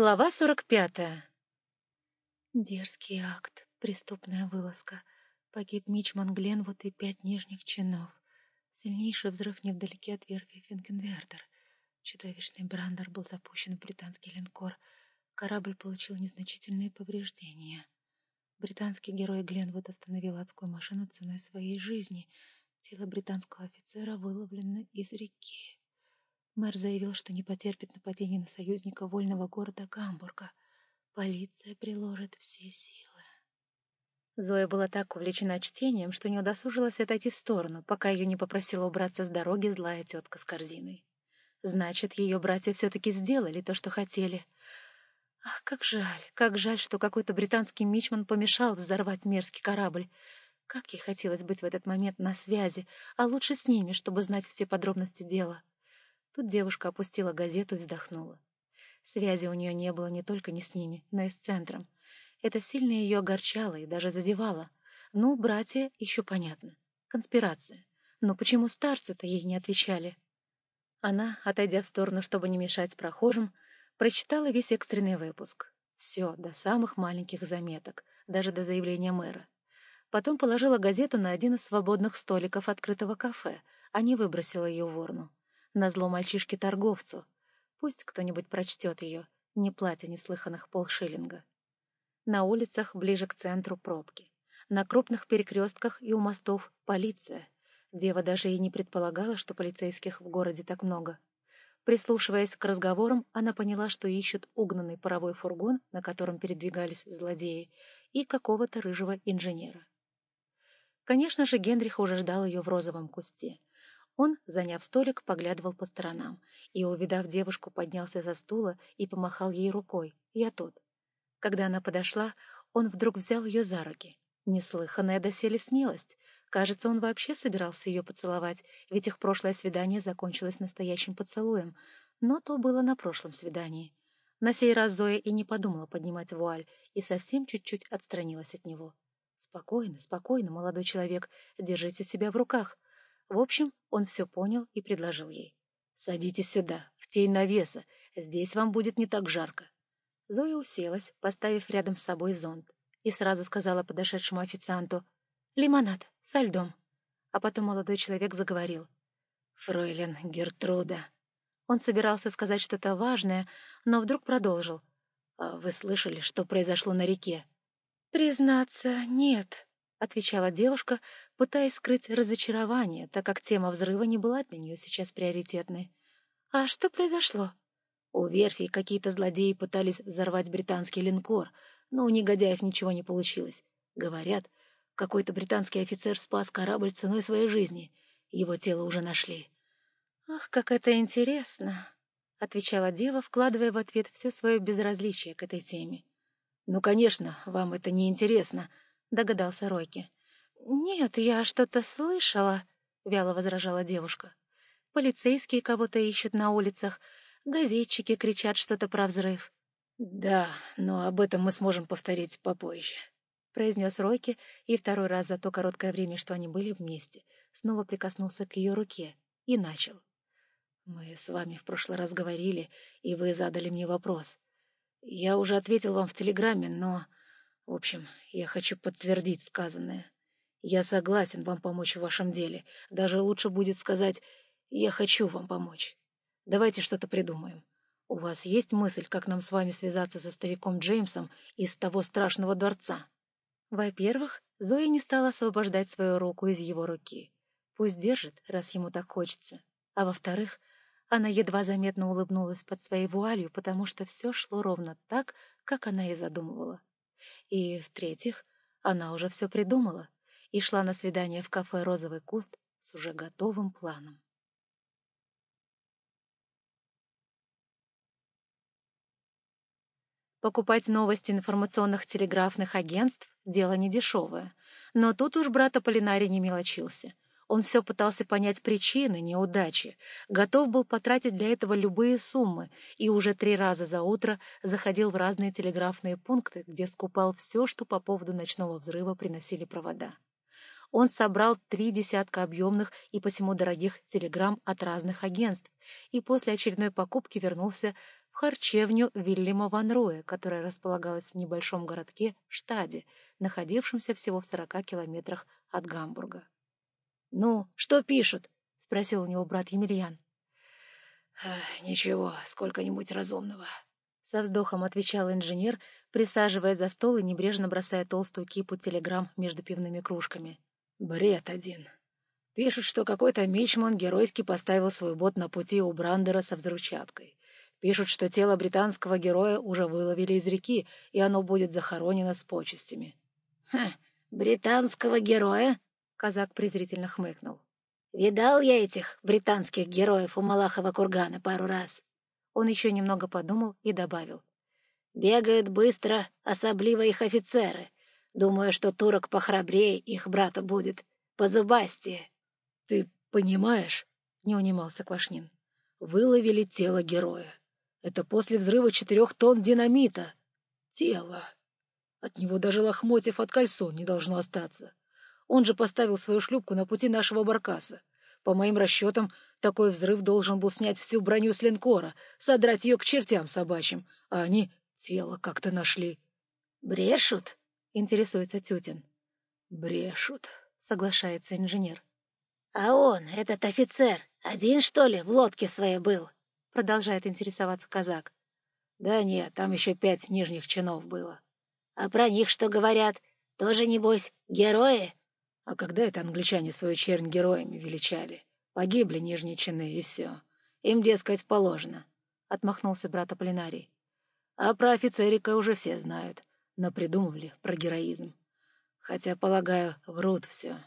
Глава сорок пятая. Дерзкий акт, преступная вылазка. Погиб Мичман Гленвуд и пять нижних чинов. Сильнейший взрыв невдалеке от верфи Финкенвердер. Чудовищный брандер был запущен в британский линкор. Корабль получил незначительные повреждения. Британский герой Гленвуд остановил адскую машину ценой своей жизни. Тело британского офицера выловлено из реки. Мэр заявил, что не потерпит нападения на союзника вольного города Гамбурга. Полиция приложит все силы. Зоя была так увлечена чтением, что не удосужилась отойти в сторону, пока ее не попросила убраться с дороги злая тетка с корзиной. Значит, ее братья все-таки сделали то, что хотели. Ах, как жаль, как жаль, что какой-то британский мичман помешал взорвать мерзкий корабль. Как ей хотелось быть в этот момент на связи, а лучше с ними, чтобы знать все подробности дела. Тут девушка опустила газету и вздохнула. Связи у нее не было не только не с ними, но и с центром. Это сильно ее огорчало и даже задевало. Ну, братья, еще понятно. Конспирация. Но почему старцы-то ей не отвечали? Она, отойдя в сторону, чтобы не мешать прохожим, прочитала весь экстренный выпуск. Все, до самых маленьких заметок, даже до заявления мэра. Потом положила газету на один из свободных столиков открытого кафе, а не выбросила ее в урну назло мальчишке-торговцу. Пусть кто-нибудь прочтет ее, не платя неслыханных полшиллинга. На улицах ближе к центру пробки. На крупных перекрестках и у мостов полиция. Дева даже и не предполагала, что полицейских в городе так много. Прислушиваясь к разговорам, она поняла, что ищут угнанный паровой фургон, на котором передвигались злодеи, и какого-то рыжего инженера. Конечно же, Генрих уже ждал ее в розовом кусте — он, заняв столик, поглядывал по сторонам и, увидав девушку, поднялся за стула и помахал ей рукой. Я тот. Когда она подошла, он вдруг взял ее за руки. Неслыханная доселе смелость. Кажется, он вообще собирался ее поцеловать, ведь их прошлое свидание закончилось настоящим поцелуем. Но то было на прошлом свидании. На сей раз Зоя и не подумала поднимать вуаль, и совсем чуть-чуть отстранилась от него. «Спокойно, спокойно, молодой человек, держите себя в руках. В общем, он все понял и предложил ей. «Садитесь сюда, в тень навеса, здесь вам будет не так жарко». Зоя уселась, поставив рядом с собой зонт, и сразу сказала подошедшему официанту «Лимонад, со льдом». А потом молодой человек заговорил. «Фройлен Гертруда». Он собирался сказать что-то важное, но вдруг продолжил. «А вы слышали, что произошло на реке?» «Признаться, нет», — отвечала девушка, пытаясь скрыть разочарование, так как тема взрыва не была для нее сейчас приоритетной. «А что произошло?» У верфи какие-то злодеи пытались взорвать британский линкор, но у негодяев ничего не получилось. Говорят, какой-то британский офицер спас корабль ценой своей жизни. Его тело уже нашли. «Ах, как это интересно!» — отвечала дева, вкладывая в ответ все свое безразличие к этой теме. «Ну, конечно, вам это не интересно», догадался Ройки. «Нет, я что-то слышала», — вяло возражала девушка. «Полицейские кого-то ищут на улицах, газетчики кричат что-то про взрыв». «Да, но об этом мы сможем повторить попозже», — произнес Ройки, и второй раз за то короткое время, что они были вместе, снова прикоснулся к ее руке и начал. «Мы с вами в прошлый раз говорили, и вы задали мне вопрос. Я уже ответил вам в телеграмме, но в общем, я хочу подтвердить сказанное. Я согласен вам помочь в вашем деле. Даже лучше будет сказать «я хочу вам помочь». Давайте что-то придумаем. У вас есть мысль, как нам с вами связаться со стариком Джеймсом из того страшного дворца? Во-первых, Зоя не стала освобождать свою руку из его руки. Пусть держит, раз ему так хочется. А во-вторых, она едва заметно улыбнулась под своей вуалью, потому что все шло ровно так, как она и задумывала. И, в-третьих, она уже все придумала и шла на свидание в кафе «Розовый куст» с уже готовым планом. Покупать новости информационных телеграфных агентств – дело недешевое. Но тут уж брат Аполлинарий не мелочился. Он все пытался понять причины неудачи, готов был потратить для этого любые суммы и уже три раза за утро заходил в разные телеграфные пункты, где скупал все, что по поводу ночного взрыва приносили провода. Он собрал три десятка объемных и посему дорогих телеграмм от разных агентств и после очередной покупки вернулся в харчевню Вильяма Ван Роя, которая располагалась в небольшом городке Штаде, находившемся всего в сорока километрах от Гамбурга. — Ну, что пишут? — спросил у него брат Емельян. — Ничего, сколько-нибудь разумного, — со вздохом отвечал инженер, присаживаясь за стол и небрежно бросая толстую кипу телеграмм между пивными кружками. — Бред один. Пишут, что какой-то мичман геройски поставил свой бот на пути у Брандера со взрывчаткой. Пишут, что тело британского героя уже выловили из реки, и оно будет захоронено с почестями. — Хм, британского героя? — казак презрительно хмыкнул. — Видал я этих британских героев у Малахова кургана пару раз. Он еще немного подумал и добавил. — Бегают быстро, особливо их офицеры. Думаю, что турок похрабрее их брата будет, позубастее. — Ты понимаешь, — не унимался Квашнин, — выловили тело героя. Это после взрыва четырех тонн динамита. Тело. От него даже лохмотьев от кальсон не должно остаться. Он же поставил свою шлюпку на пути нашего баркаса. По моим расчетам, такой взрыв должен был снять всю броню с линкора, содрать ее к чертям собачьим, а они тело как-то нашли. — Брешут? — интересуется Тютин. — Брешут, — соглашается инженер. «А он, этот офицер, один, что ли, в лодке своей был?» — продолжает интересоваться казак. «Да нет, там еще пять нижних чинов было». «А про них что говорят? Тоже, небось, герои?» «А когда это англичане свою чернь героями величали? Погибли нижние чины, и все. Им, дескать, положено», — отмахнулся брат Аполлинарий. «А про офицерика уже все знают, но придумывали про героизм. Хотя, полагаю, врут все».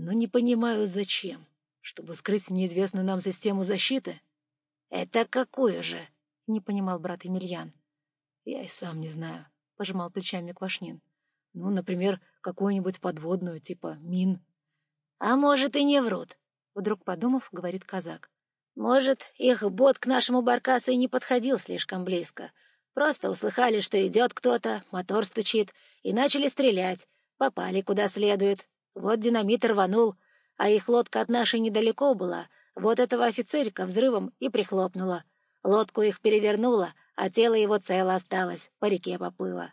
Но не понимаю, зачем. Чтобы скрыть неизвестную нам систему защиты? — Это какую же? — не понимал брат Емельян. — Я и сам не знаю, — пожимал плечами Квашнин. — Ну, например, какую-нибудь подводную, типа мин. — А может, и не врут, — вдруг подумав, говорит казак. — Может, их бот к нашему баркасу и не подходил слишком близко. Просто услыхали, что идет кто-то, мотор стучит, и начали стрелять. Попали куда следует. Вот динамит рванул, а их лодка от нашей недалеко была. Вот этого офицерика взрывом и прихлопнула. Лодку их перевернула, а тело его цело осталось, по реке поплыло.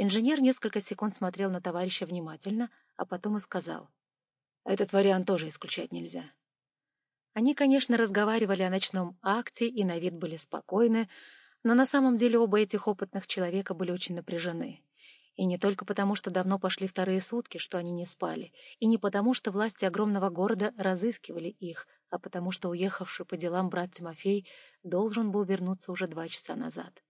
Инженер несколько секунд смотрел на товарища внимательно, а потом и сказал. Этот вариант тоже исключать нельзя. Они, конечно, разговаривали о ночном акте и на вид были спокойны, но на самом деле оба этих опытных человека были очень напряжены. И не только потому, что давно пошли вторые сутки, что они не спали, и не потому, что власти огромного города разыскивали их, а потому что уехавший по делам брат Тимофей должен был вернуться уже два часа назад.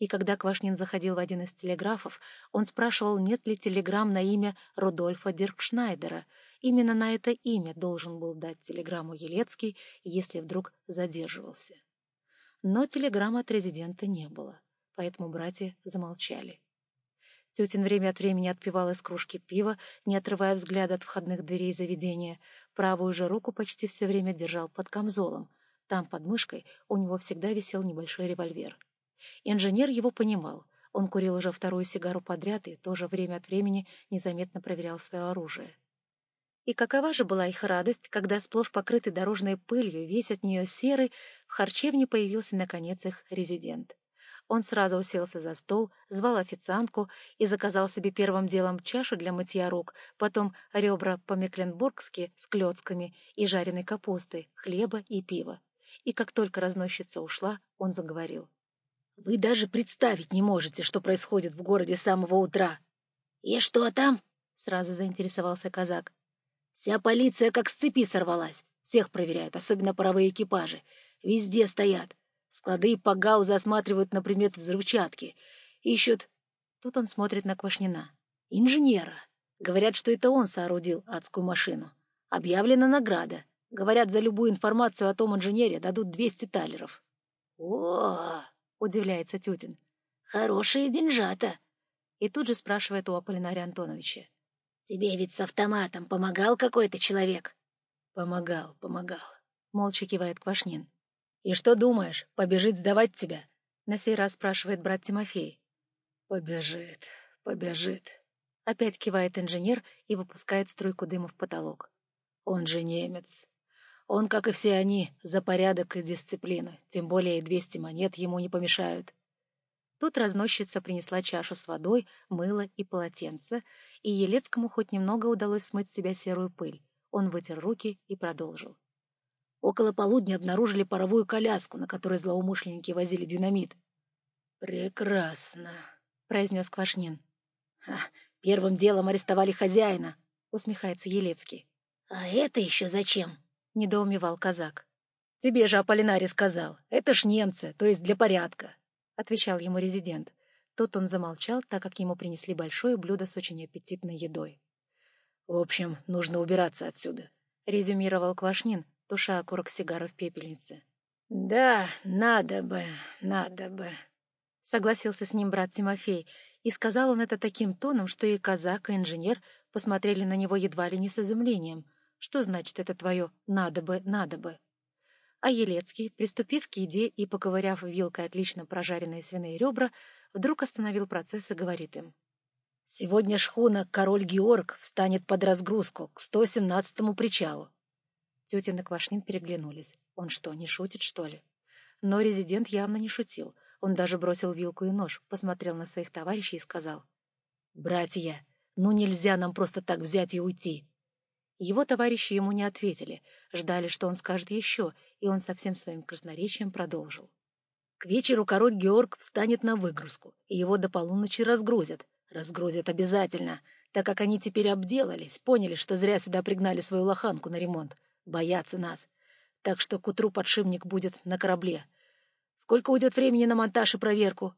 И когда Квашнин заходил в один из телеграфов, он спрашивал, нет ли телеграмм на имя Рудольфа Диркшнайдера. Именно на это имя должен был дать телеграмму Елецкий, если вдруг задерживался. Но телеграммы от резидента не было, поэтому братья замолчали. Тютин время от времени отпивал из кружки пива, не отрывая взгляда от входных дверей заведения. Правую же руку почти все время держал под камзолом. Там, под мышкой, у него всегда висел небольшой револьвер. Инженер его понимал. Он курил уже вторую сигару подряд и тоже время от времени незаметно проверял свое оружие. И какова же была их радость, когда, сплошь покрытый дорожной пылью, весь от нее серый, в харчевне появился, наконец, их резидент. Он сразу уселся за стол, звал официантку и заказал себе первым делом чашу для мытья рук, потом ребра по-мекленбургски с клетками и жареной капустой, хлеба и пива. И как только разносчица ушла, он заговорил. — Вы даже представить не можете, что происходит в городе с самого утра. — И что там? — сразу заинтересовался казак. — Вся полиция как с цепи сорвалась. Всех проверяют, особенно паровые экипажи. Везде стоят. Склады и пагаузы осматривают на предмет взрывчатки. Ищут... Тут он смотрит на Квашнина. Инженера. Говорят, что это он соорудил адскую машину. Объявлена награда. Говорят, за любую информацию о том инженере дадут 200 талеров. О, удивляется Тютин. Хорошие деньжата. И тут же спрашивает у Аполлинария Антоновича. Тебе ведь с автоматом помогал какой-то человек? Помогал, помогал. Молча кивает Квашнин. «И что думаешь, побежит сдавать тебя?» — на сей раз спрашивает брат Тимофей. «Побежит, побежит», — опять кивает инженер и выпускает струйку дыма в потолок. «Он же немец. Он, как и все они, за порядок и дисциплину, тем более и двести монет ему не помешают. Тут разносчица принесла чашу с водой, мыло и полотенце, и Елецкому хоть немного удалось смыть с себя серую пыль. Он вытер руки и продолжил. Около полудня обнаружили паровую коляску, на которой злоумышленники возили динамит. «Прекрасно», — произнес Квашнин. «Первым делом арестовали хозяина», — усмехается Елецкий. «А это еще зачем?» — недоумевал казак. «Тебе же Аполлинарий сказал. Это ж немцы, то есть для порядка», — отвечал ему резидент. Тут он замолчал, так как ему принесли большое блюдо с очень аппетитной едой. «В общем, нужно убираться отсюда», — резюмировал Квашнин, туша окурок сигары в пепельнице. «Да, надо бы, надо бы», — согласился с ним брат Тимофей, и сказал он это таким тоном, что и казак, и инженер посмотрели на него едва ли не с изумлением. Что значит это твое «надо бы, надо бы»? А Елецкий, приступив к еде и поковыряв вилкой отлично прожаренные свиные ребра, вдруг остановил процесс и говорит им. Сегодня шхуна «Король Георг» встанет под разгрузку к 117-му причалу. Тетя и Квашнин переглянулись. Он что, не шутит, что ли? Но резидент явно не шутил. Он даже бросил вилку и нож, посмотрел на своих товарищей и сказал. «Братья, ну нельзя нам просто так взять и уйти!» Его товарищи ему не ответили, ждали, что он скажет еще, и он со всем своим красноречием продолжил. К вечеру король Георг встанет на выгрузку, и его до полуночи разгрузят, Разгрузят обязательно, так как они теперь обделались, поняли, что зря сюда пригнали свою лоханку на ремонт. Боятся нас. Так что к утру подшипник будет на корабле. Сколько уйдет времени на монтаж и проверку?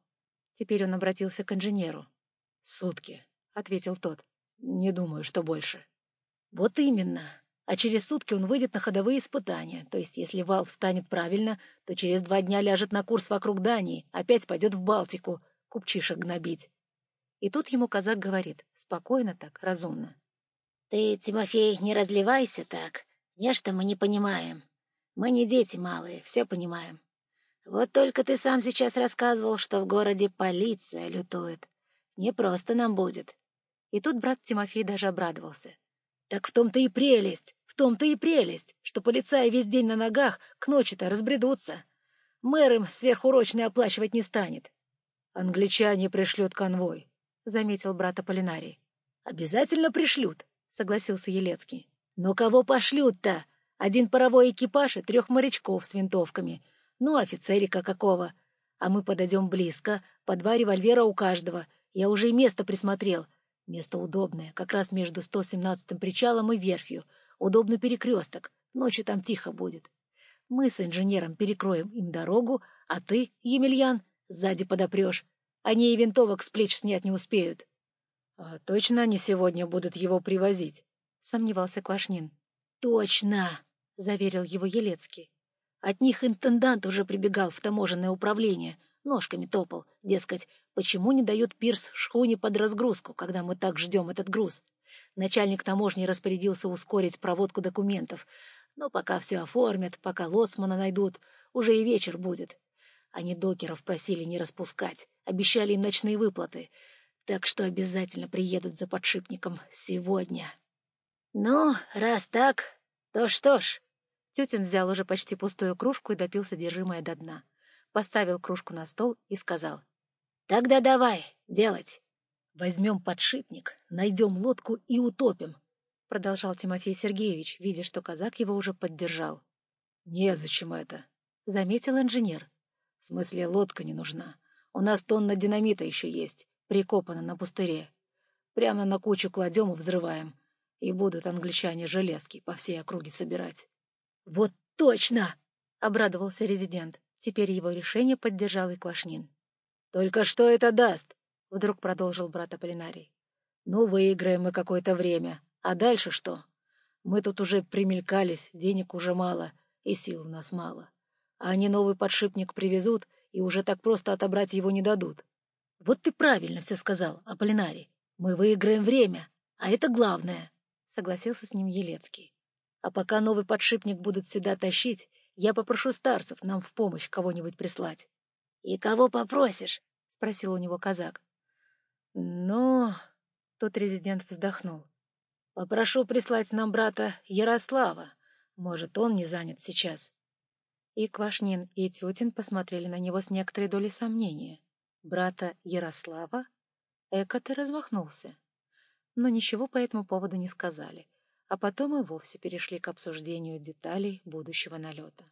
Теперь он обратился к инженеру. — Сутки, — ответил тот. — Не думаю, что больше. — Вот именно. А через сутки он выйдет на ходовые испытания. То есть, если вал встанет правильно, то через два дня ляжет на курс вокруг Дании, опять пойдет в Балтику, купчишек гнобить. И тут ему казак говорит, спокойно так, разумно. — Ты, Тимофей, не разливайся так. Нечто мы не понимаем. Мы не дети малые, все понимаем. Вот только ты сам сейчас рассказывал, что в городе полиция лютует. Не просто нам будет. И тут брат Тимофей даже обрадовался. Так в том-то и прелесть, в том-то и прелесть, что полицаи весь день на ногах к ночи-то разбредутся. Мэр им сверхурочные оплачивать не станет. Англичане пришлют конвой. — заметил брат Аполлинарий. — Обязательно пришлют, — согласился Елецкий. — Но кого пошлют-то? Один паровой экипаж и трех морячков с винтовками. Ну, офицерика какого. А мы подойдем близко, по два револьвера у каждого. Я уже и место присмотрел. Место удобное, как раз между 117-м причалом и верфью. Удобный перекресток. Ночью там тихо будет. Мы с инженером перекроем им дорогу, а ты, Емельян, сзади подопрешь. Они и винтовок с плеч снять не успеют. — А точно они сегодня будут его привозить? — сомневался Квашнин. — Точно! — заверил его Елецкий. От них интендант уже прибегал в таможенное управление, ножками топал, дескать, почему не дают пирс шхуне под разгрузку, когда мы так ждем этот груз. Начальник таможни распорядился ускорить проводку документов, но пока все оформят, пока лоцмана найдут, уже и вечер будет. Они докеров просили не распускать, обещали им ночные выплаты, так что обязательно приедут за подшипником сегодня. — Ну, раз так, то что ж. Тетин взял уже почти пустую кружку и допил содержимое до дна. Поставил кружку на стол и сказал. — Тогда давай, делать. — Возьмем подшипник, найдем лодку и утопим, — продолжал Тимофей Сергеевич, видя, что казак его уже поддержал. — Незачем это, — заметил инженер. В смысле, лодка не нужна. У нас тонна динамита еще есть, прикопана на пустыре. Прямо на кучу кладем и взрываем. И будут англичане железки по всей округе собирать. — Вот точно! — обрадовался резидент. Теперь его решение поддержал и Квашнин. — Только что это даст? — вдруг продолжил брат Аполлинарий. — Ну, выиграем мы какое-то время. А дальше что? Мы тут уже примелькались, денег уже мало, и сил у нас мало а они новый подшипник привезут и уже так просто отобрать его не дадут. Вот ты правильно все сказал, Аполлинарий. Мы выиграем время, а это главное, — согласился с ним Елецкий. А пока новый подшипник будут сюда тащить, я попрошу старцев нам в помощь кого-нибудь прислать. — И кого попросишь? — спросил у него казак. — Ну... — тот резидент вздохнул. — Попрошу прислать нам брата Ярослава. Может, он не занят сейчас. И Квашнин, и Тютин посмотрели на него с некоторой долей сомнения. Брата Ярослава? Эко ты размахнулся. Но ничего по этому поводу не сказали а потом и вовсе перешли к обсуждению деталей будущего налета.